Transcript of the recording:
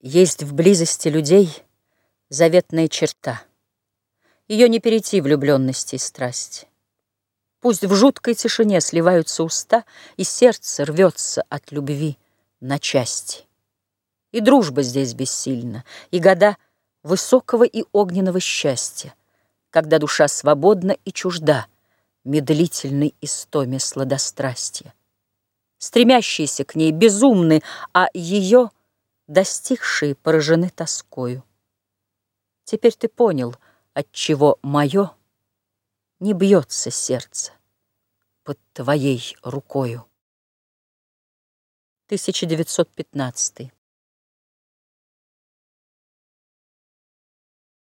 Есть в близости людей заветная черта. Ее не перейти влюбленности и страсти. Пусть в жуткой тишине сливаются уста, И сердце рвется от любви на части. И дружба здесь бессильна, и года Высокого и огненного счастья, Когда душа свободна и чужда Медлительной истоме сладострастия. Стремящиеся к ней безумны, а ее Достигшие поражены тоскою. Теперь ты понял, отчего мое Не бьется сердце под твоей рукою. 1915